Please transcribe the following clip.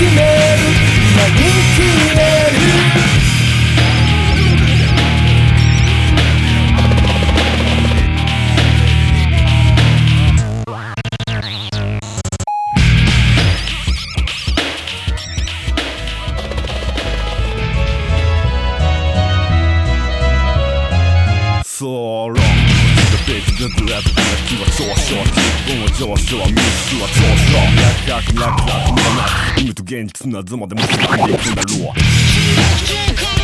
た明日決める今に決めるそうロンベースグッドラブ気は上昇はミスは上昇脈絡脈絡もなく夢と現実なゾマで結んでいくんだろう